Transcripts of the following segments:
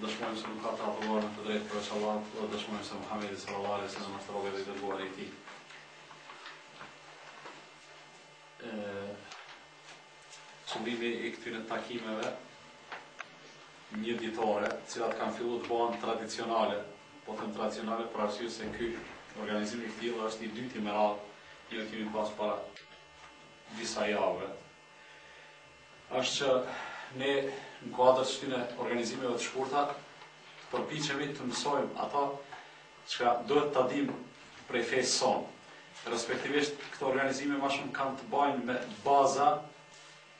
Dëshmojmë se nuk ka të adhuruar me të drejtë përveç Allahut dhe dëshmojmë se Muhamedi sallallahu alaihi wasallam është robi dhe i dërguari i Tij. Qëllimi i këtyre takimeve një ditore, të cilat kanë filluar të bëhen tradicionale, po them tradicionale për arsye se ky organizim i këtillë është i dyti me radhë, një kemi pas para disa javëve, është që ne në kuadër të këtyne organizimeve të shkurta të përpiqemi të mësojmë ato çka duhet ta dimë prej fesë sonë. Respektivisht këto organizime ma shumë kanë të bajnë me baza,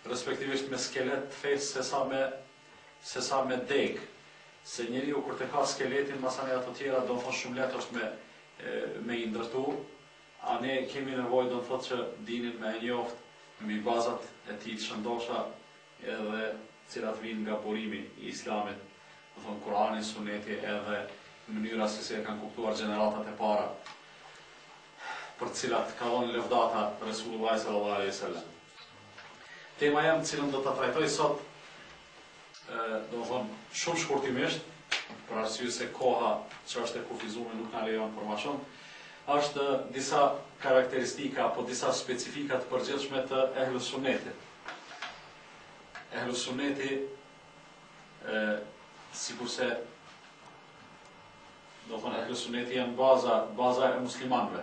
respektivisht me skelet të fesë sesa me sesa me degë. Se njeriu kur të ka skeletin, masane ato tjera domethonë shumë lehtë është me me i ndërtu, A ne kemi nevojë domthotë që dinin me e njoftë mbi bazat e tij të shëndosha edhe të cilat vijnë nga burimi i Islamit, do thonë Kurani, Suneti edhe mënyra se si e kanë kuptuar gjeneratat e para për të cilat ka dhonë lëvdata Resulullahi sallallahu alaihi wasallam. Tema jonë të cilën do ta trajtoj sot Domethonë, shumë shkurtimisht, për arsye se koha që është e kufizume nuk na lejon për ma shumë, është disa karakteristika apo disa specifika të përgjithshme të ehlusunnetit. Ehlusunneti ë sikurse do të thonë ehlusunneti janë baza, baza e muslimanëve.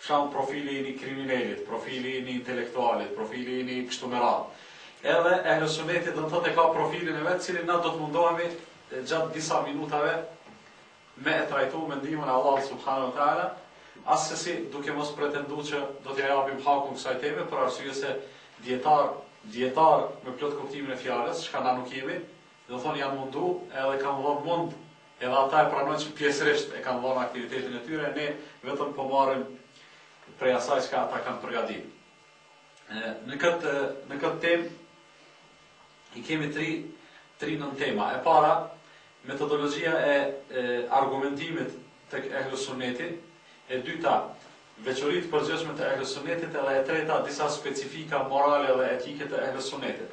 Fshaun profili i një kriminelit, profili i një intelektualit, profili i një kështu me radhë. Edhe Ehlu Sunneti do të thotë e ka profilin e vet, të cilin na do të mundohemi gjatë disa minutave me e trajtu me ndihmën e Allahut subhanahu wa taala, assesi duke mos pretendu që do t'ia japim hakun kësaj teme për arsye se dietar, dietar me plot kuptimin e fjalës, çka na nuk jemi, do thonë janë mundu edhe kanë dhonë mund Edhe ata e pranojnë që pjesërisht e kanë dhënë aktivitetin e tyre, ne vetëm po marrim prej asaj çka ata kanë përgatitur. Në këtë në këtë temë i kemi tri tri nëntema. E para, metodologjia e, e argumentimit tek Ehlu Sunneti, e dyta, veçori të përgjithshme të Ehlu Sunnetit edhe e treta, disa specifika morale dhe etike të Ehlu Sunnetit.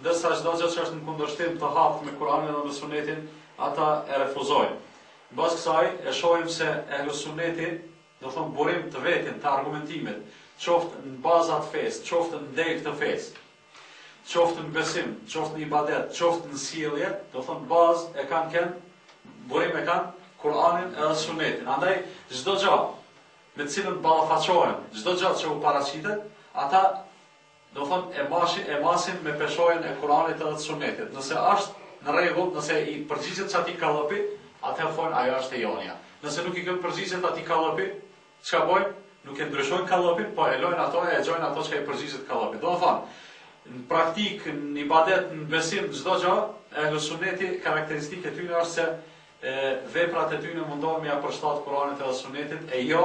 Ndërsa çdo gjë që është në kundërshtim të haptë me Kur'anin dhe me Sunetin, ata e refuzojnë. Mbas kësaj, e shohim se Ehlusunneti, do thonë burim të vetin të argumentimit, qoftë në baza të fesë, qoftë në degë të fesë, qoftë në besim, qoftë në ibadet, qoftë në sjellje, do thonë bazë e kanë kënë, burim e kanë Kur'anin edhe Sunetin. Andaj, çdo gjë me të cilën ballafaqohen, çdo gjë që u paraqitet, ata Do thon e mashi e masin me peshojen e Kuranit edhe të Sunnetit. Nëse asht në rregull, nëse i përgjigjet që atij kallëpi, atëherë thojn ajo asht e jonja. Nëse nuk i përgjigjet atij kallëpi, çka bojn? Nuk e ndryshojn kallëpin, po e lojn ato e e gjejn ato çka i përgjigjet kallëpit. Domethën, në praktik, në ibadet, në besim, në çdo gjë, Ehlu Sunneti karakteristikë e tyne është se e, veprat e tyne mundohen me ia përshtat Kuranit edhe Sunnetit e jo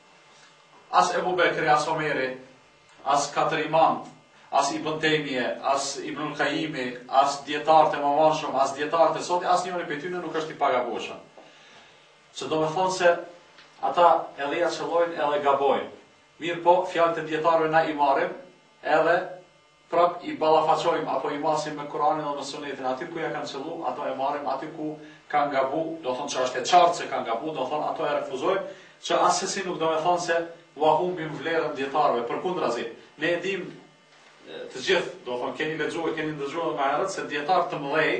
As Ebu Bekri, as Omeri, as katër imamët, as Ibn Tejmije, as Ibnul Kajimi, as dijetarët e mëvonshëm, as dijetarët e sotit, as njëri prej tyne nuk është i pagabushëm. Që do me thonë se ata edhe ja qëllojnë edhe gabojnë. Mirëpo, fjalët e dijetarëve na i marrim edhe Prap i ballafaqojmë apo i masim me Kuranin dhe me Sunetin aty ku ja kanë qëllu ato e marrim aty ku kanë gabu do thonë që është e qartë që kanë gabu do thonë ato e refuzojmë që assesi nuk do me thonë se ua humbim vlerën dijetarëve përkundrazi ne e dimë të gjithë do thonë keni lexu e keni ndëgju edhe më herët se dijetarë të mëdhej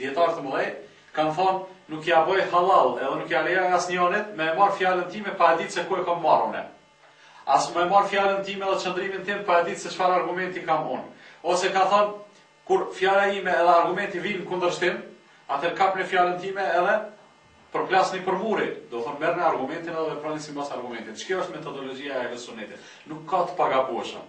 Dijetarë të mëdhej kanë thonë nuk ja bëj hallall edhe nuk ja lejoj asnjëonit me e marrë fjalën time pa e ditë se ku e kam marrë une. As me marrë fjalën time edhe qëndrimin tim pa e ditë se çfarë argumenti kam unë. Ose ka thonë kur fjala ime edhe argumenti vijnë në kundërshtim, atëherë kapne fjalën time edhe përplasne për muri, do thonë merrne argumentin edhe veproni simbas argumentit. Ç'kjo është metodologjia e Ehlussunnetit. Nuk ka të pagabueshëm.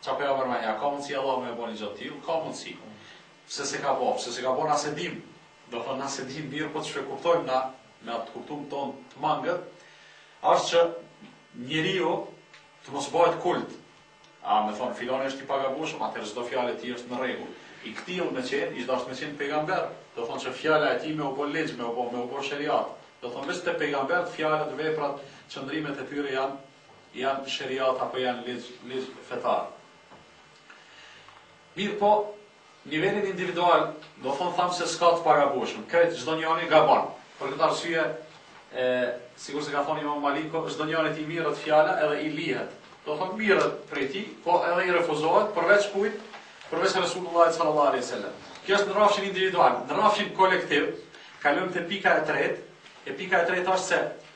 Çka po i bjen ajo, a ka mundësi Allahu me e bo një gjë të tillë? Ka mundësi. Pse s'e ka bo? Pse s'e ka bo na s'e dimë. Do thonë na s'e dimë, mirëpo ç'po e kuptojmë na me atë kuptum tonë të mangët, është që njeriu të mos bëhet kult. A me thonë filani është i pagabueshëm, atëherë çdo fjalë e tij është në rregull. I këtillë me qenë, ish dashtë me qenë pejgamber, do thonë që fjala e tij me u bo ligj, me u bo, me u bo sheriat. Do thonë veç te pejgambert fjalët, veprat, qëndrimet e tyre janë, Janë sheriat apo janë ligj, ligj fetar. Mirëpo, n'nivelin individual, do thonë thamë se s'ka të pagabueshëm. Krejt çdo njëri gabon. Për këtë arsye, e sikurse ka thonë Imam Maliku, çdo njërit i mirret fjala edhe i lihet. Do thonë mirret prej tij, po edhe i refuzohet përveç kujt, përveç Resulullah sallallahu alaihi wasallam. Kjo është në rrafshin individual, në rrafshin kolektiv, kalojmë te pika e tretë. E pika e tretë është se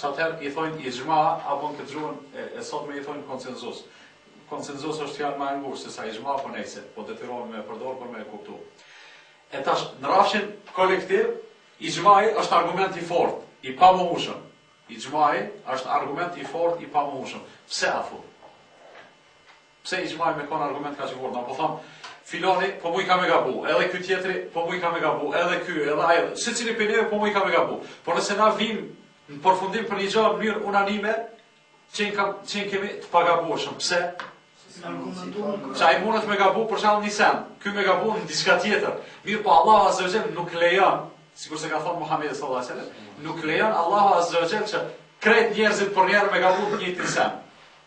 Qatëherë i thojnë ixhma apo në këtë gjuhën e sotme i thojnë konsenzus. Konsenzus është fjalë ma e ngushtë se sa ixhma po nejse, po detyrohemi me e përdorë për me e kuptu. E tash, në rrafshin kolektiv, ixhmai është argument i fortë, i pamohushëm. Ixhmai është argument i fortë, i pamohushëm. Pse afu? Pse ixhmai me kon argument kaq i fortë, na po thom filani po mujka me gabu, edhe ky tjetri po mujka me gabu, edhe ky, edhe ai, secili prej neve po mujka me gabu. Por nëse na vim në përfundim për një gjë në mënyrë unanime, qenë kam qenë kemi të pagabueshëm. Pse? Se ai mundet me gabu për shkak një sen, ky me gabu në diçka tjetër. Mirëpo Allahu azza wajel nuk lejon, sikur se ka thënë Muhamedi sallallahu alaihi wasallam, nuk lejon Allahu azza wajel që krejt njerëzit përnjëherë me gabu në një sen.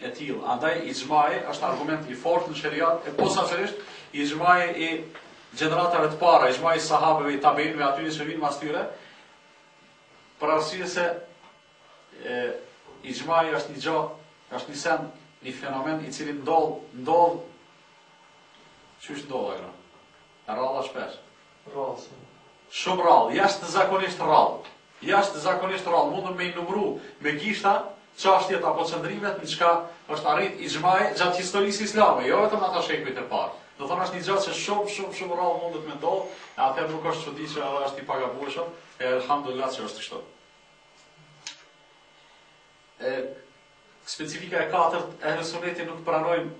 e tillë. Andaj ixhmai është argument i fortë në sheriat e posaçërisht ixhmai i gjeneratave të para, ixhmai i sahabeve, i tabeinëve, atyre që vinë mas tyre, për arsye se e, ixhmai është një gjë, është një sen, një fenomen i cili ndodh, ndodh, çysh ndodh ajo. Rrallë a shpesh? Rrallë shumë. Shumë rrallë, jashtëzakonisht rrallë. Jashtëzakonisht rrallë, munden me i numëru me gishta çashtjet apo qëndrimet në çka është arrit ixhmai gjatë historisë islame, jo vetëm ata shekujt e parë. Do thonë është një gjë që shumë shumë shumë rrallë mundet me ndodhë, e atëherë nuk është çudi që edhe është i pagabueshëm, e elhamdulillah që është kështu. E Specifika e katërt, Ehlu Sunneti nuk pranojnë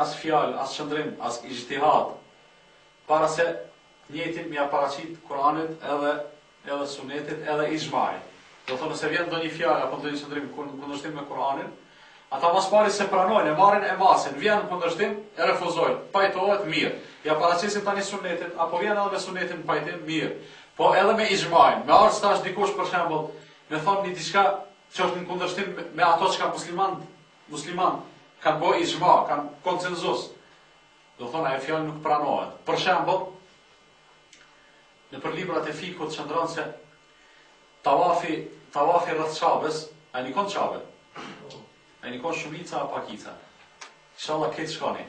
as fjalë, as qëndrim, as ixhtihad, para se njëjtin me ia paraqit Kur'anit edhe edhe Sunnetit edhe ixhmait. Do të thotë nëse vjen ndonjë fjalë apo ndonjë qëndrim në kundërshtim me Kur'anin, ata mas pari s'e pranojnë, e marrin e masin, vjen në kundërshtim, e refuzojnë, pajtohet, mirë. Ia paraqesin tani Sunnetit, a po vjen edhe me Sunnetin në pajtim, mirë. Po edhe me ixhmain, me ardhë tash dikush për shembull, me thonë një diçka që është në kundërshtim me ato që kanë musliman, musliman, kanë bo ixhma, kanë konsensus. Do thonë, ajo fjalë nuk pranohet. Për shembull, nëpër librat e fikhut qëndron se tavafi, tavafi rreth Qabes, a keni kon n'Qabe, a keni kon shumica a pakica. Inshallah keni t' shkoni.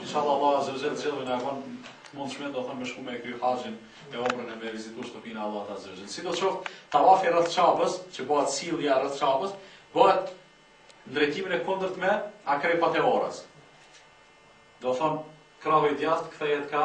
Inshallah Allahu Azze ve Xhel të gjithëve na e bën të mundshme, do thënë me shku me e kry haxhin e umren e me vizitu shtëpinë e Allahut Azze ve Xhel. Sido qoftë, tavafi rreth Qabes, që bëhet sillja rreth Qabes, bëhet në drejtimin e kundërt me akrepat e orës. Do thënë, krahu i djathtë kthehet ka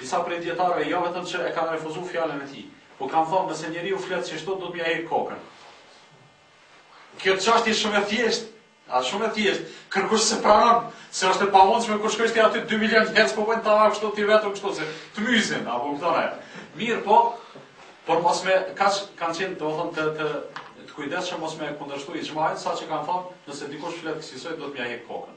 Disa prej dijetarëve jo vetëm që e kanë refuzu fjalën e tij, po kanë thënë nëse njeriu flet qishtu duhet me ia hek kokën. Kjo çështje është shumë e thjeshtë, është shumë e thjeshtë. Kërkush s'e pranon se është e pamundshme kur shkojsh ti aty 2 milionë njerëz po bëjnë tavaf kështu ti vetëm kështu se të mysin, a po kupton ajo. Mirëpo, por mos me kaq kanë qenë domethënë të të të kujdesshëm mos me kundërshtu ixhmain saqë kanë thonë nëse dikush flet kësaj duhet me ia hek kokën.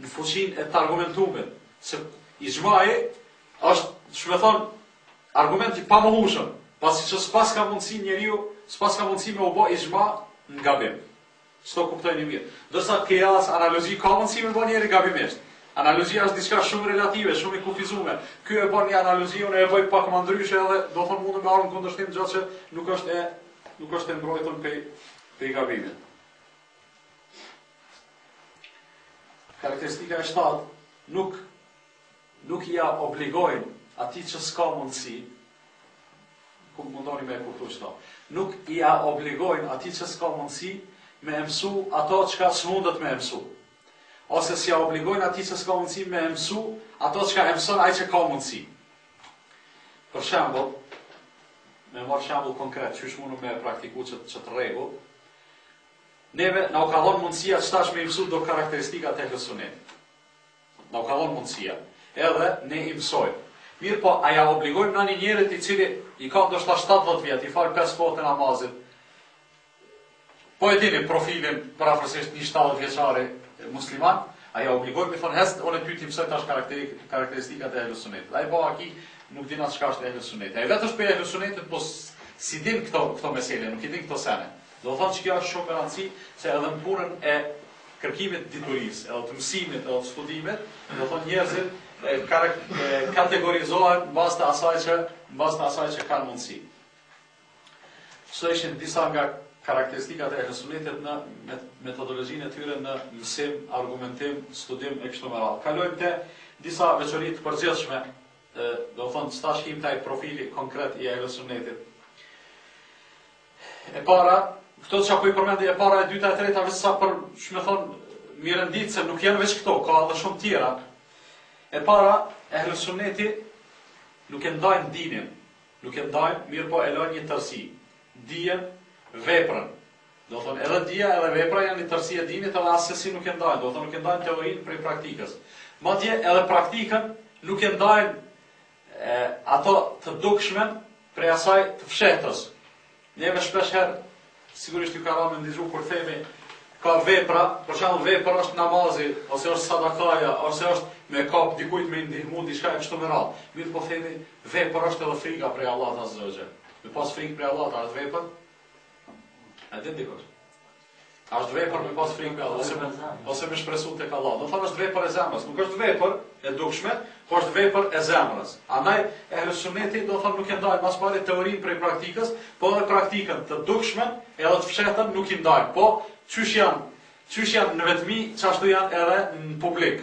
në fuqinë e të argumentumit, se ixhmaja është, do me thonë, argument i pamohueshëm, pasi që s'pas ka mundësi njeriu, s'pas ka mundësi me u bë ixhma në gabim. S'do kuptojmë mirë. Ndërsa te kijasi, analogjia, ka mundësi me bë njeri gabimisht. Analogia është diçka shumë relative, shumë e kufizume. Ky e bën një analogi, unë e bëj pak më ndryshe edhe do thonë mundet me ardh në kundërshtim për atë që nuk është e nuk është e mbrojtur prej prej gabimit. Karakteristika e shtatë, nuk nuk ja obligojnë atij që s'ka mundësi, ku mundoni me e kuptu qeta, nuk ja obligojnë atij që s'ka mundësi me emsu ato çka s'mundet me emsu. Ose s'ja obligojnë atij që s'ka mundësi me emsu ato çka emson ai që ka mundësi. Për shembull, me marrë shembull konkret, qysh mundet me praktiku qet, qet rregull, Neve na u ka dhënë mundësia që tash me i mësu do karakteristika të Ehli Sunnetit. Na u ka dhënë mundësia. Edhe ne i mësojmë. Mirëpo, a ja obligojmë ne një njerit i cili i ka ndoshta 70 vjet, i fal 5 kohët e namazit, po e dini profilin përafërsisht një 70 vjeçari musliman, a ja obligojmë me i thonë hec, unë ty t'i mësoj tash karakteristikat e Ehli Sunnetit. Ai po aki, Nuk din as çka është Ehli Sunneti. Ai vetë është prej Ehli Sunnetit, po si din këto këto mesele, nuk i din këto sene. Do të thonë që kjo është shumë me rëndësi se edhe në punën e kërkimit të diturisë, edhe të mësimit, edhe të studimit, do të thonë njerëzit e, kategorizohen në bazë të asaj që në bazë të asaj që kanë mundësi. Këto ishin disa nga karakteristikat e ehlusunnetit në metodologjinë e tyre në mësim, argumentim, studim e kështu me radhë. Kalojmë te disa veçori të përgjithshme, do të thonë që ta shohim qaj profili konkret i ehlusunnetit. E para, këto që po i përmendi e para, e dyta, e treta, veç sa për, do me thonë, me i renditë, se nuk janë veç këto, ka edhe shumë tjera. E para, ehlusunneti nuk e ndajnë dinin, Nuk e ndajnë, mirëpo e lënë një tërësi, dijen, veprën. Do të thonë, edhe dija edhe vepra janë një tërësi e dinit edhe assesi nuk e ndajnë, do të thonë nuk e ndajnë teorinë prej praktikës. Madje edhe praktikën nuk e ndajnë e, atë të dukshmen prej asaj të fshehtës. Neve shpeshherë sigurisht ju ka rënë me ndigju kur themi ka vepra, për shembull vepër është namazi, ose është sadakaja, ose është me kap dikujt me i ndihmu diçka e kështu me radhë. Mirëpo themi vepër është edhe frika prej Allahut azze ve xhel. Me pas frikë prej Allahut është vepër? A din dikush? A është vepër me pas frikë nga Allahu ose ose me shpresu tek Allahu? Do thonë është vepër e zemrës, nuk është vepër e dukshme, por është vepër e zemrës. Andaj ehli sunneti do thonë nuk e ndajnë mas pari teorinë prej praktikës, po edhe praktikën të dukshmen edhe të fshehtën nuk i ndajnë. Po qysh janë, qysh janë në vetmi, qashtu janë edhe në publik.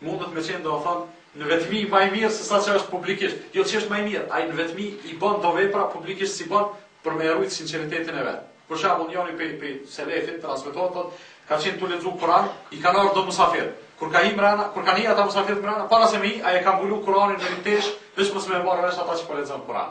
Mundet me qenë domethënë në vetmi ma i mirë se sa që është publikisht. Jo që është ma i mirë, ai në vetmi i bën do vepra publikisht si bën për me rujt sinqeritetin e vet. Për shembull, njëri pej pej selefit transmetohet thotë, ka qenë tu lexu Kur'an, i kanë ardhur do musafir. Kur ka hi mrena, kur kanë hi ata musafir mrena, para se me hi, ai e ka mbulu Kur'anin në një tesh, veç mos me marrë vesh ata që po lexon Kur'an.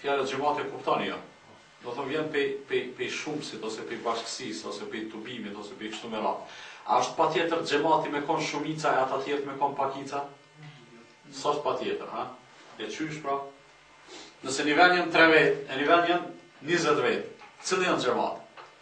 Fjala xhemat e kupton jo. Do të vjen pej pej pej shumësit ose pej bashkësisë ose pej tubimit ose pej kshtu me radhë. A është patjetër xhemati me kon shumica e ata tjerët me kon pakica? S'është patjetër, ha? E qysh pra? Nëse një vend janë tre vetë, e një vend janë njëzet vetë, cili janë xhemat?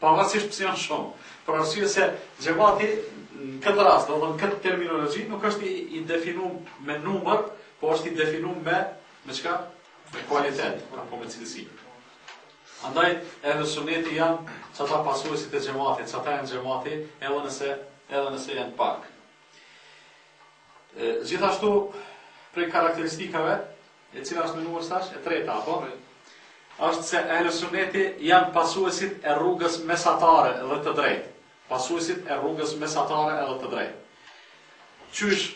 Pavarësisht pse janë shumë, për arsye se xhemati në këtë rast, do të thonë këtë terminologji nuk është i, i definuar me numër, por është i definuar me me çka? Me kualitet, apo me cilësi. Andaj ehli suneti janë qata pasuesit e xhematit, qata janë xhemati, edhe nëse edhe nëse janë pak. E, gjithashtu prej karakteristikave E cila është me numër tash? E treta, apo? Po. Është se Ehlu Sunneti janë pasuesit e rrugës mesatare dhe të drejtë. Pasuesit e rrugës mesatare edhe të drejtë. Qysh,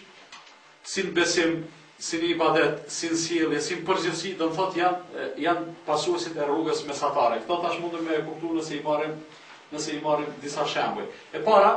si në besim, si në ibadet, si në sjellje, si në përgjithësi, do të thotë janë janë pasuesit e rrugës mesatare. Këto tash mundem me e kuptu nëse i marrim nëse i marrim disa shembuj. E para,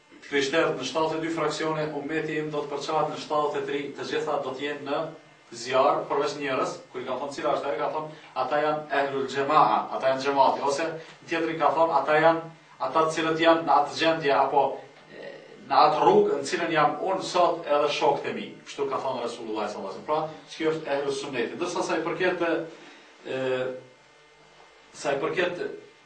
Krishterët në shtatëdhjetë e dy fraksione, ummeti im do të përçahet në shtatëdhjetë e tri, të gjitha do të jenë në zjarr, përveç njërës, kur i ka thonë cila është ajo, ka thonë ata janë ehlul xhema'a, ata janë xhemati, ose tjetri ka thonë ata janë ata të cilët janë në atë gjendje apo në atë rrugë në cilën jam unë sot edhe shokët e mi. Kështu ka thonë Resulullah sallallahu alaihi wasallam. Pra, çka është ehlu sunneti. Ndërsa sa i përket e, sa i përket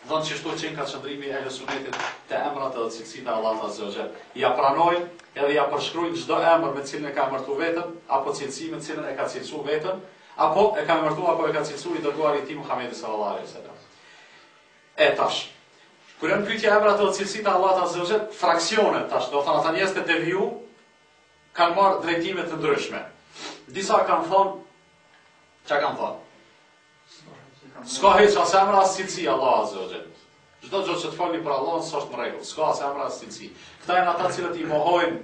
Do thonë qështu qenka qëndrimi i Ehli Sunnetit te emrat edhe cilësitë e Allahut Azze o Xhell, ia pranojnë edhe ia përshkrujnë çdo emër me të cilin e ka emërtu veten, apo cilësi me të cilën e ka cilësu veten, apo e ka emërtu apo e ka cilësu i dërguari i tij Muhamedi sallallahu alaihi wasallam. E tash, kur janë në pyetje emrat edhe cilësitë e Allahut Azze o Xhell, fraksionet tash, do të thonë ata njerëz të devijuar kanë marrë drejtime të ndryshme. Disa kanë thonë, çka kanë thonë? Ska heq as emra as cilësi Allah Azze ve Xhel. Çdo gjë që të folni për Allahun s'është në rregull. Ska as emra as cilësi. Këta janë ata cilët i mohojnë,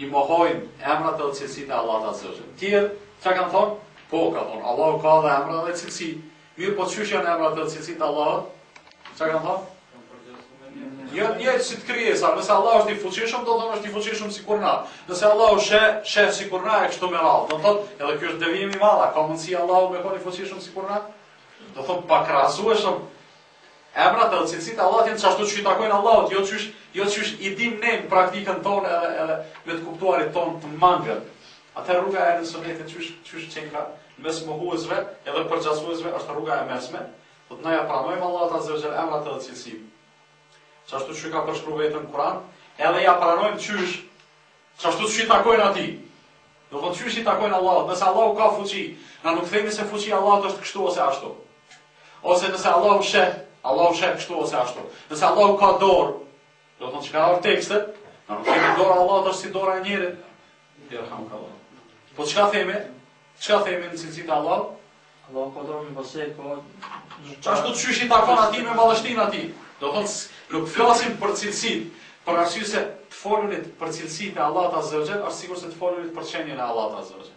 i mohojnë emrat e cilësitë e Allahut Azze ve Xhel. Tjerët, çka kanë thonë? Po, kanë thonë, Allahu ka edhe emra edhe cilësi. Mirëpo qysh janë emrat e cilësitë e Allahut? Çka kanë thonë? Janë njëjtë si te krijesa, nëse Allahu është i fuqishëm, do të thonë është i fuqishëm sikur na. Nëse Allahu sheh, sheh sikur na e kështu me radhë. Do të thotë, edhe ky është devijim i madh, ka mundësi Allahu me qenë i fuqishëm sikur na? Do të thotë pakrahasueshëm emrat dhe cilësitë e Allahut janë qashtu që i takojnë Allahut, jo qysh, jo qysh i dimë ne në praktikën tonë edhe edhe me të kuptuarit tonë të mangët. Atë rruga e sunetit qysh qysh qenka mes mohuesve edhe përgjasuesve është rruga e mesme, Po pra na ja pranojmë Allahut azze ve xhel emrat edhe cilësitë. Qashtu që ka përshkru veten n'Kur'an, edhe ja pranojmë qysh, qashtu që i takojnë atij. Do të thonë qysh i takojnë Allahut, nëse Allahu ka fuqi, na nuk themi se fuqia e Allahut është kështu ose ashtu. Ose nëse Allahu sheh, Allahu sheh kështu ose ashtu. Nëse Allahu ka dorë, do të thonë që ka n'tekstet, na nuk themi dora e Allahut është si dora e njerit. Jerhamukallah. Po çka themi? Çka themi në cilësitë e Allahut? Allahu ka dorë me pasë po. Qashtu qysh i takon atij me madhështinë e tij? Do thotë nuk flasim për cilësitë, për arsye se të folurit për cilësitë e Allahut Azza wa Jall është sikurse të folurit për qenien e Allahut Azza wa Jall.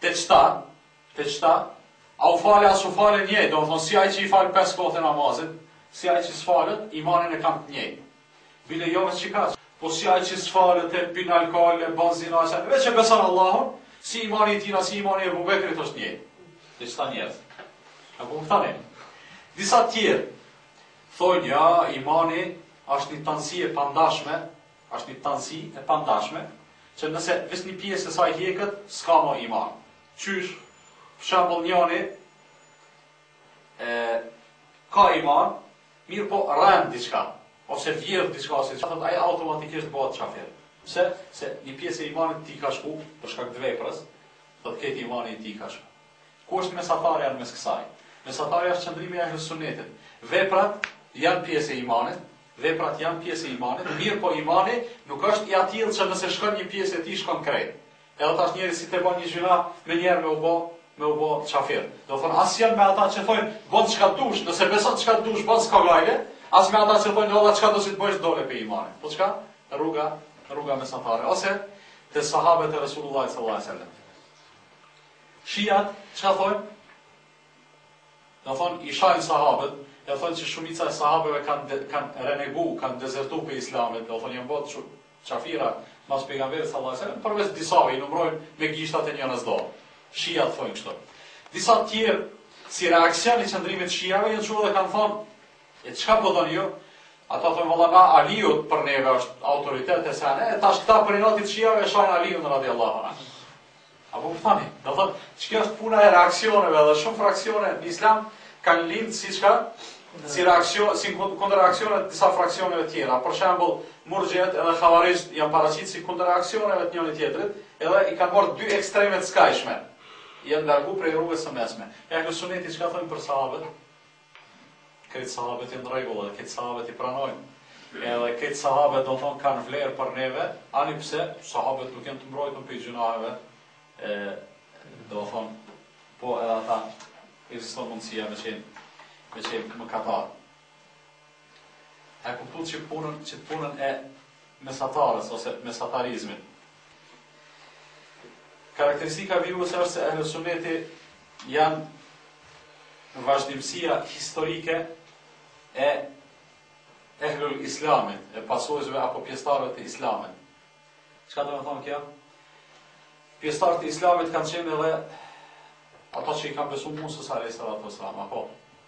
Te qeta? Te qeta? A u fale a s'u fale njëjtë, domethënë si ai që i fal pesë kohët e namazit, si ai që s'falet, imanin e kanë të njëjtë. Bile jo veç që kaq, po si ai që s'falet e pin alkool e bën zina, ça, veç e beson Allahun, si imani i tina si imani i Ebu Bekrit është njëjtë. Te qeta njerëz? A po kuptoni? Disa të tjerë thonë ja, imani është një tanësi e pandashme, Është një tansi e pandashme, që nëse veç një pjesë e saj hjeket, s'ka më iman. Qysh, për shembull, njeri e ka iman, mirëpo rren diçka, ose vjedh diçka, ose çka thotë, ai automatikisht bëhet kafir. Pse? Se një pjesë e imanit tij ka shku, për shkak të veprës, thotë krejt imani i tij ka shku. Ku është mesatarja në mes kësaj? Mesatarja është qëndrimi i Ehlussunnetit. Veprat janë pjesë e imanit, Veprat janë pjesë e imanit, mirëpo imani nuk është i atillë që nëse shkon një pjesë e tij shkon krejt. Edhe tash njeri si ta bën një gjynah, menjëherë me u bë, me u bë qafir. Do thonë as janë me ata që thonë bën çka dush, nëse beson çka dush bën s'ka gajle, as me ata që thonë o valla çka do si të bëjsh dole prej imanit. Po çka? Rruga, rruga mesatare. Ose te sahabët e Resulullahit sallallahu alaihi wasallam. Shiitët çka thonë? Do thonë i shajnë sahabët, e thonë që shumica e sahabeve kanë kanë renegu, kanë dezertu prej Islamit, do thonë janë bërë qafira mas Pejgamberit sallallahu alaihi wasallam, përveç disave i numërojnë me gishtat e njërës dorë. Shijat thonë kështu. Disa të tjerë si reaksion i qëndrimit shijave janë çuar dhe kanë thonë e çka po thoni ju? Jo? Ata thonë vallahi Aliu për neve është autoritet e sene, e tash këta për inati t'shijave e shajnë Aliun radiallahu anhu. A kuptoni? Do thotë, qekjo është puna e reaksioneve dhe shumë fraksione në islam kanë lindë si çka? Si reaksion, si kundërreaksione të disa fraksioneve tjera. Për shembull, murxhiet edhe havarixht janë paraqitur si kundërreaksione të njëri tjetrit, edhe i kanë marrë dy ekstreme të skajshme. Janë largu prej rrugës së mesme. Ehli suneti çka thonë për sahabët? Krejt sahabet janë n'rregull edhe krejt sahabet i pranojnë edhe krejt sahabet do thonë kanë vlerë për neve, ani pse sahabet nuk janë të mbrojtur prej gjynaheve do thonë po edhe ata ekziston mundësia me qenë me qenë mëkatarë. E kuptut qe punën, qe punën e mesatares ose mesatarizmit. Karakteristika vijuese është se Ehlus Sunneti janë vazhdimësia historike e Ehlul Islamit, e pasuesve apo pjestarëve të Islamit. Çka domethonë kjo? Pjestarë të Islamit kanë qenë edhe ata që i kanë besu Musës a.s. apo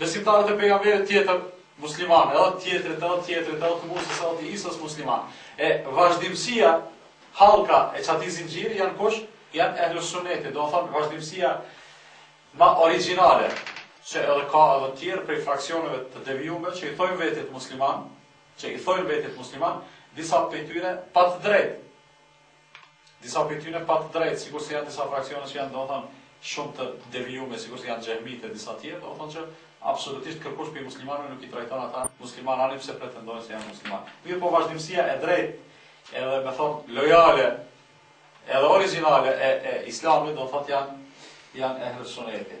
Besimtarët e Pejgamberit tjetër muslimanë, edhe të tjetrit, edhe të tjetrit, edhe të Musës, edhe të Isës muslimanë. E vazhdimësia, hallka e qatij zinxhiri janë kush? Janë ehlus sunneti, do thonë vazhdimësia ma origjinale, që edhe ka edhe tjerë prej fraksioneve të devijume, që i thojnë vetit musliman, që i thojnë vetit musliman, disa prej tyre pa të drejtë. Disa prej tyne pa të drejtë, sikurse janë disa fraksione që janë domethënë shumë të devijume, sikurse janë xehmitë e disa tjerë, domethënë që absolutisht kërkush prej muslimanëve nuk i trajton ata muslimanë ani pse pretendojnë se janë muslimanë. Mirëpo vazhdimësia e drejtë edhe me thonë lojale edhe origjinale e, e Islamit do thotë janë janë ehlus sunneti.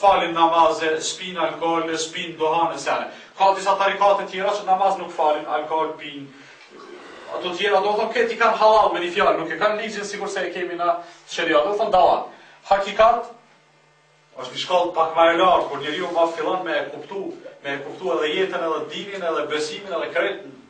Falin namaze, s'pijnë alkool, s'pijnë duhan e sene. Ka disa tarikate tjera që namaz nuk falin, alkool pijnë, ato tjera do thonë krejt i kanë hallall me një fjalë, nuk e kanë ligjin sikur se e kemi na sheriat, do thonë dallon. Hakikat është një shkallë pak ma e lartë, kur njeriu ma fillon me e kuptu, me e kuptu edhe jetën, edhe dinin, edhe besimin, edhe krejt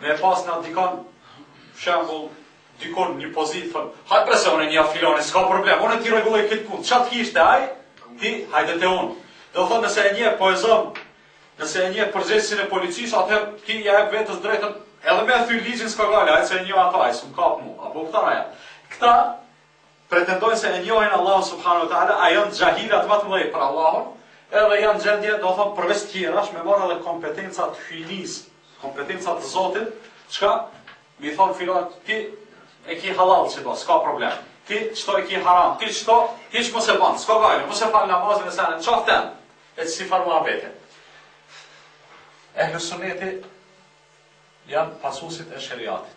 Me e pas najdikon, shembull, dikon n'pozitë, thon, hajt pra se unë e njoh filanin, s'ka problem, unë t'i rregulloj këtë punë. Ça t'kishte ai? Ti hajde te unë. Do thonë nëse e njeh, po e zëmë, nëse e njeh përgjegjësin e policisë, atëherë ti ja jep vetes drejtën edhe me thy ligjin s'ka gajle, hajt se e njoh ata, ai s'më kap mua. Apo këta na janë. Këta pretendojnë se e njohin Allahun subhanahu wa taala, a janë xhahilat më të mëdhenj për Allahun, edhe janë në gjendje, do të thonë përveç tjerash me marrë edhe kompetenca të hyjnisë, kompetenca të Zotit, çka, me thonë filan ti e ki hallall çka do, s'ka problem. Ti qëto e ki haram, ti qëto, hiç mos e ban, s'ka gajle, mos e fal namazin e sene, çfarë them? E si farma vete. Ehlu sunneti janë pasuesit e sheriatit.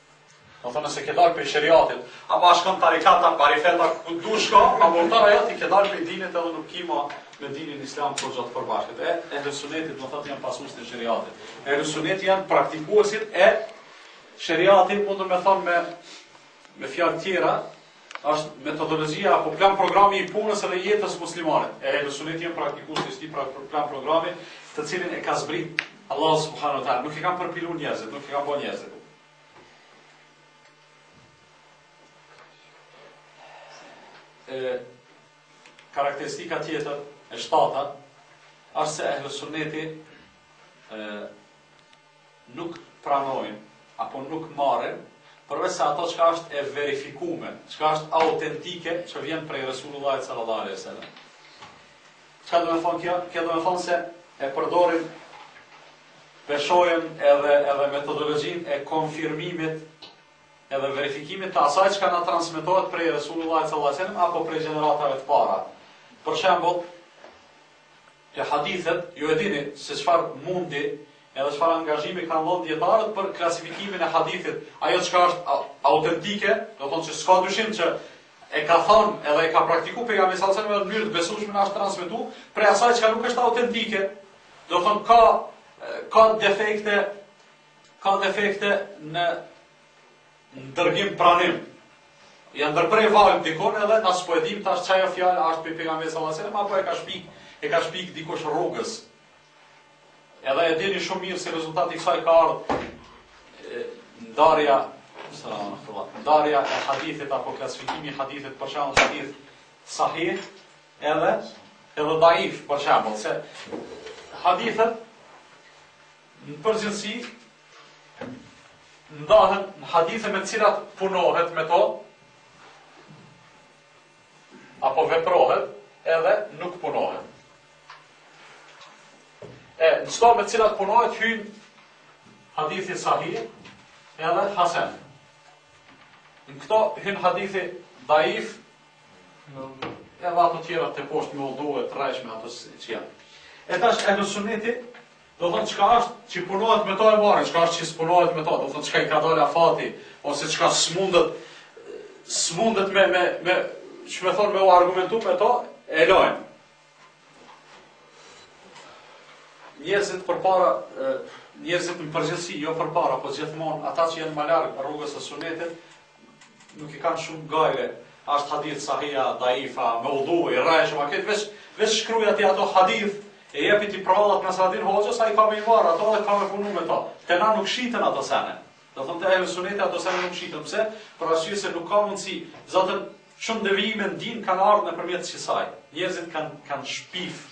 Do thonë nëse ke dalë prej sheriatit, apo a shkon tarikat, a marifet, a ku do shko, aborton ajo, ti ke dalë prej dinit edhe nuk ki ma me dinin islam kurgjo të përbashkët. E, Ehlu Sunneti, do thotë janë pasuesit e sheriatit. Ehlu Sunneti janë praktikuesit e sheriatit, mundemi me thonë me, me fjallë tjera, Është metodologjia apo plan programi i punës edhe jetës muslimane. E Ehlu Sunneti janë praktikues të këtij pra-, plan programi, të cilin e ka zbrit Allahu subhanahu wa taala. Nuk e kanë përpilu njerëzit, nuk e kanë bërë njerëzit. E karakteristika tjetër e shtata është se Ehlu Sunneti e nuk pranojnë apo nuk marrin përveçse ato çka është e verifikume, çka është autentike që vjen prej Resulullahit sallallahu alejhi ve sellem. Çka do me thonë kjo? Kjo do me thonë se e përdorin peshojën edhe edhe metodologjinë e konfirmimit edhe verifikimit të asaj çka na transmetohet prej Resulullahit sallallahu alejhi ve sellem apo prej gjeneratave të para. Për shembull, Te hadithet, ju e dini se çfarë mundi edhe çfarë angazhimi kanë dhënë dijetarët për klasifikimin e hadithit, ajo çka është autentike, do të thonë që s'ka dyshim që e ka thënë edhe e ka praktiku pejgamberi sallallahu alajhi wasallam në mënyrë të besueshme na është transmetu, prej asaj çka nuk është autentike, do të thonë ka ka defekte ka defekte në Në dërgim pranim U ndërpre vargu dikun edhe na s'po e dim tash qajo fjalë asht prej pejgamberit sallallahu alaihi wasallam apo e ka shpik e ka shpik dikush rrugës. Edhe e dini shumë mirë se rezultati i kësaj ka ardhë ndarja, ndarja e hadithit apo klasifikimi i hadithit për shembull hadith sahih edhe edhe daif për shembull se hadithet Në përgjithësi, ndahen në hadithe me cilat punohet me to, apo veprohet, edhe nuk punohet. E, në qëto me cilat punohet, hynë hadithi sahih, edhe hasen. Në këto hynë hadithi daif, edhe ato tjera te poshtë mevdu e të rrejshme ato që janë. E tash Ehlu Sunneti, Do thotë çka është që punohet me to e marrin, çka është që s'punohet me to, do thotë çka i ka dalë afati ose çka s'mundet s'mundet me me me ç'më thon me u argumentu me to, e lojmë. njerëzit përpara njerëzit në përgjithësi jo përpara, po gjithmonë ata që janë më larg rrugës së sunetit, Nuk i kanë shumë gajle, asht hadith sahih a, daif a, meudhu, i rrejshëm, a ketë veç, veç shkruja ti ato hadith, e jepi ti prallat në stadin hoxhës, a i ka me i marë ato dhe ka me punu me ta. Te na nuk shiten ato sene. Do thëmë te ehlu suneti ato sene nuk shiten. Pse? Për arsye se nuk ka mundësi. Zatën, shumë devijime në din kanë ardhë nëpërmjet qësaj. Njerëzit kanë, kanë shpifë.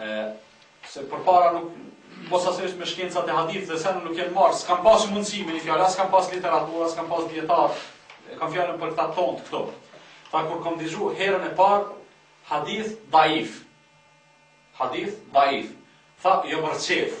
Ë se përpara nuk mos asnjësh me shkencat e hadith dhe sen nuk janë marr, s'kan pas mundësi me një fjalë, s'kan pas literatura, s'kan pas dijetar, e kam fjalën për këta tontë këtu. Tha kur kam dëgju herën e parë hadith daif. Hadith daif. Tha jo për qejf.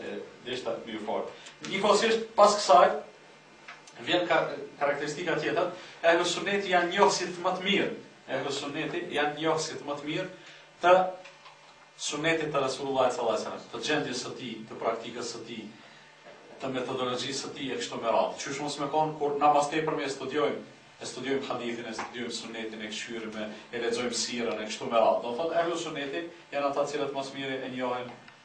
e deshta mirë fort. Njëkohësisht pas kësaj vjen ka, karakteristika tjetër, ehlu sunneti janë njohësit më të mirë, ehlu sunneti janë njohësit më të mirë të sunnetit të Resulullahit alejhi selam, të gjendjes së tij, të praktikës së tij, të metodologjisë së tij e kështu me radhë. Qysh mos me konë, kur na mas tepërmi e studiojmë, e studiojmë hadithin, e studiojmë sunnetin, e kshyrim, e lexojmë siren, e kështu me radhë. Do të thotë, ehlu sunneti janë ata cilët mas miri e njohen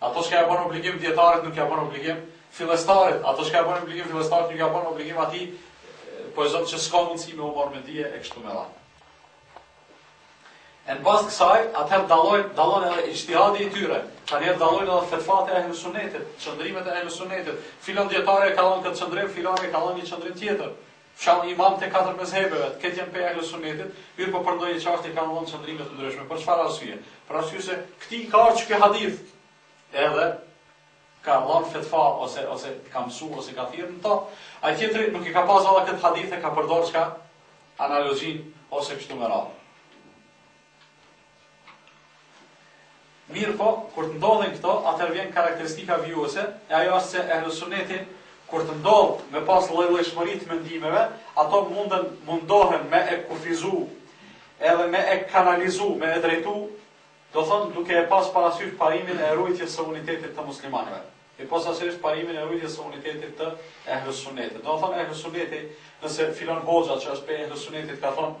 Ato çka ja bën obligim dijetarit nuk ja bën obligim fillestarit, ato çka ja bën obligim fillestarit nuk ja bën obligim atij po e zom që s'ka mundësi me u marr me dije e kështu me radhë. E në bazë kësaj, atëherë dallojnë, dallojnë edhe ixhtihadi i tyre, atëherë dallojnë edhe fetfatë e ehlu sunetit, qëndrimet e ehlu sunetit, filon dijetari e ka lon këtë qëndrim, filoni e ka lon një qëndrim tjetër. Fshat imamët e katër medhhebeve, tekët janë prej ehlusunnetit, mirëpo për ndonjë çashtje kanë lonë qëndrime të ndryshme. Për çfarë arsye? Për arsye se këtij i ka ardhur ky hadith. Edhe ka dhënë fetva ose ose ka mësuar ose ka thirrë në këto. Ai tjetri nuk e ka pasur edhe këtë hadith e ka përdorur çka analogjin ose kështu me radhë. Mirëpo, kur të ndodhin këto, atëherë vjen karakteristika vijuese, e ajo është se ehlusunneti, kur të ndodhë me pas llojllojshmëri të mendimeve, ato munden, mundohen me e kufizu, edhe me e kanalizu, me e drejtu, do thonë duke e pas parasysh parimin e rujtjes së unitetit të muslimanëve, e posaçërisht parimin e rujtjes së unitetit të ehlusunnetit. Domethënë ehlusunneti, nëse filon hoxha që është prej ehlusunnetit ka thonë,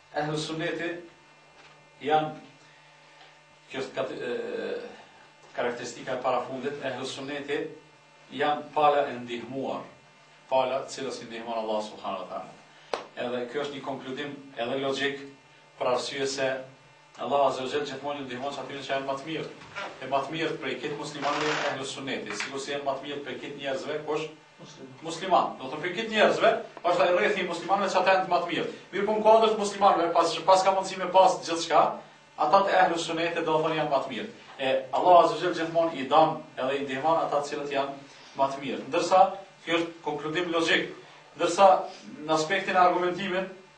Ehlu Sunneti janë kjo është karakteristika e parafundit, Ehlu Sunneti janë pala e ndihmuar, pala të cilës i ndihmon Allah subhanahu wa taala. Edhe kjo është një konkludim edhe logjik për arsye se Allah azza wa jall gjithmonë i ndihmon atyre që janë më të mirë. E më të mirë prej krejt muslimanëve janë Ehlu Sunneti, sikur se janë më të mirë prej krejt njerëzve kush muslimanët. Do të thotë prej krejt njerëzve, është ai rrethi i muslimanëve çka janë më të mirë. Mirëpo në kuadër të muslimanëve, pasi që paska mundësi me pas gjithçka, ata të ehlu sunetit do të thotë janë më të mirë. E Allah azza jall gjithmonë i don edhe i ndihmon ata të cilët janë më të mirë. Ndërsa, kjo është konkludim logjik. Ndërsa në aspektin e argumentimit,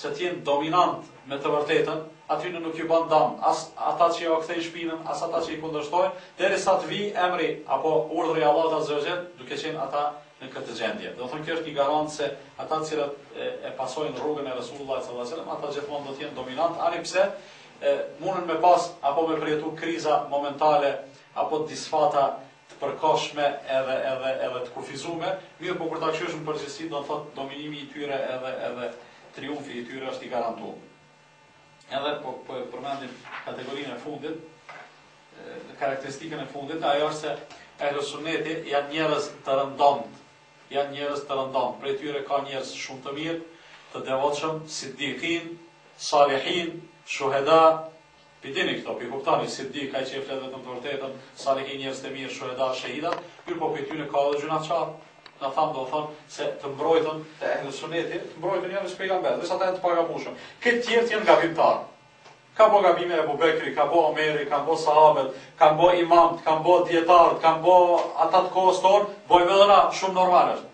që të jenë dominantë me të vërtetën, atyne nuk ju bën dëm as ata që jau kthejnë shpinën, as ata që i kundërshtojnë, derisa të vijë emri apo urdhri i Allahut azze o xhel, duke qenë ata në këtë gjendje. Domethënë kjo është një garancë se ata të cilët e pasojnë rrugën e Resulullahit sallallahu alajhi wasallam, ata gjithmonë do të jenë dominantë, ani pse munën me pas apo me përjetu kriza momentale apo disfata të përkohshme edhe edhe edhe të kufizume, mirëpo kur ta kqysh në përgjithësi do të thotë dominimi i tyre edhe edhe triumfi i tyre është i garantuar. Edhe po po e përmendim kategorinë e fundit, ë karakteristikën e fundit, ajo është se ehlusunneti janë njerëz të rëndomtë, janë njerëz të rëndomtë, prej tyre ka njerëz shumë të mirë, të devotshëm, siddiqin, salihin, shuheda, P'i dini këto, p'i kuptoni, Siddik ai që flet vetëm të vërtetën, Salihi njerzt e mirë, shuheda, shehidat, mirëpo pej tyne ka edhe gjynahqarë, na thamë do thonë se të mbrojtun te ehlu suneti, të mbrojtun janë veç pejgamberët, veç ata janë të pagabushëm, kejt tjerët janë gabimtarë, ka bo gabime Ebu Bekri, ka bo Omeri, kanë bo sahabet, kanë bo imamët, kanë bo dijetarët, kanë bo ata të kohës tonë, bojmë edhe na, shumë normal është.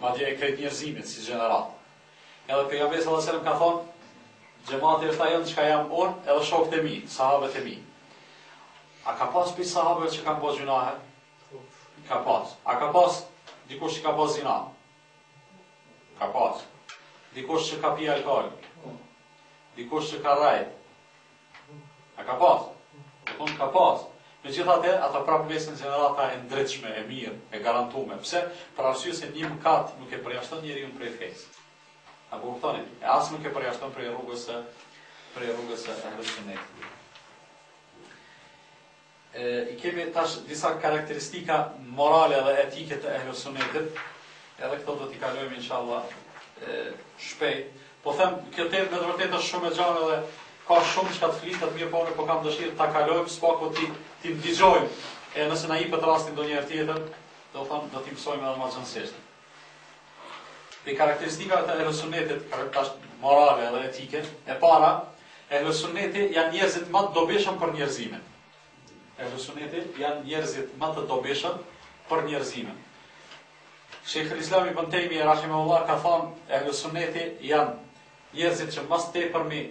madje e krejt njerëzimit si gjeneratë. Edhe Pejgamberi sallallahu alejhi ve sellem ka thonë, Xhemati është ajo në çka jam unë edhe shokët e mi, sahabët e mi. A ka pas prej sahabëve që kanë bërë gjynahe? Ka pas. A ka pas dikush që ka bërë zina? Ka pas. Dikush që ka pi alkohol? Dikush që ka rrejt? A ka pas? Do thonë ka pas. Megjithatë, ata prapë mbesin gjenerata e ndritshme, e mirë, e garantume. Pse? Për arsye se një mëkat nuk e përjashton njeriun prej fesë. A po kuptoni? E as nuk e përjashton prej rrugës së prej rrugës së Ehlussunnetit. I kemi tash disa karakteristika morale dhe etike të Ehlu Sunnetit, edhe këto do t'i kalojmë inshallah shpejt. Po them, kjo temë me të vërtetë është shumë e gjanë dhe ka shumë çka të flitet, mirëpo unë po kam dëshirë ta kalojmë, së paku t'i t'i ndigjojmë. E nëse na ipet rasti ndonjëherë tjetër, do të thonë do t'i mësojmë edhe më gjansisht. Prej karakteristikave të ehlusunnetit, karakteristika morale dhe etike, e para, ehlusunneti janë njerëzit më të dobishëm për njerëzimin. Ehlusunneti janë njerëzit ma të dobishëm për njerëzimin. Shejhul Islam Ibn Tejmije rahimehullah ka thonë, ehlusunneti janë njerëzit që ma së tepërmi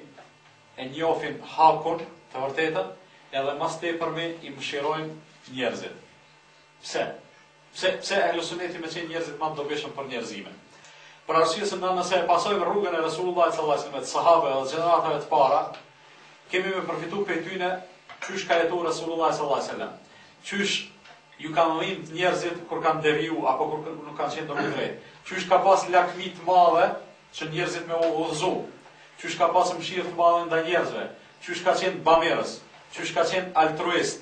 e njofin hakun të vërtetën, edhe ma së tepërmi i mëshirojnë njerëzit. Pse? Pse, pse ehlusunneti me qenë njerëzit ma të dobishëm për njerëzimin? Për arsye se na nëse e pasojmë rrugën e Resulullahit sallallahu alejhi wasallam e të sahabeve dhe gjeneratave të para, kemi me përfitu prej tyne qysh ka jetu Resulullahi sallallahu alejhi wasallam, qysh ju kanë dhimbtë njerëzit kur kanë deviju apo kur nuk kanë qenë në rrugë të drejtë, qysh ka pas lakmi të madhe që njerëzit me u udhëzu, qysh ka pas mëshirë të madhe ndaj njerëzve, qysh ka qenë bamirës, qysh ka qenë altruist,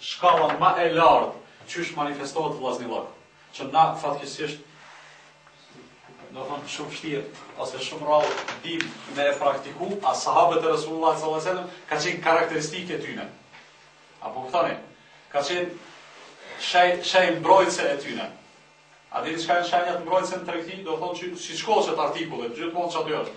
shkalla ma e lartë qysh manifestohet vllaznillëki, që na fatkeqësisht domethonë shumë vështirë ose shumë rrallë dim me e praktiku, a sahabët e Resulullah sallallahu alaihi wasallam ka qenë karakteristikë e tyne. A po kuptoni? Ka qenë shenj shenj mbrojtëse e tyne. A dini çka janë shenjat mbrojtëse në tregti? Domethonë që si shikohet artikulli, gjithmonë çfarë është.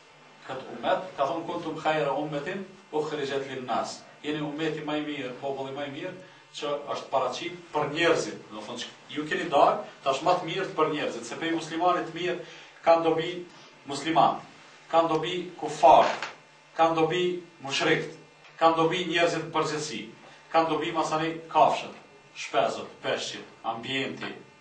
këtë ummet, ka thonë kuntum khajra ummetin ukhrijet lin nas, jeni ummeti ma i mirë, populli ma i mirë që është paraqit për njerëzit, do të thonë që ju keni dalë tash ma të mirët për njerëzit, se prej muslimanit të mirë kanë dobi muslimanët, kanë dobi kufarët, kanë dobi mushrikët, kanë dobi njerëzit në përgjithësi, kanë dobi masani kafshët, shpezët, peshqit, ambienti,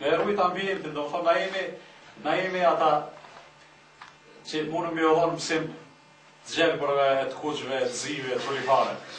Me rujt ambientin, domethonë, na jemi, na jemi ata që mundëm me ju dhonë mësim të gjelbërve e të kuqve, të zive, të tulipanët.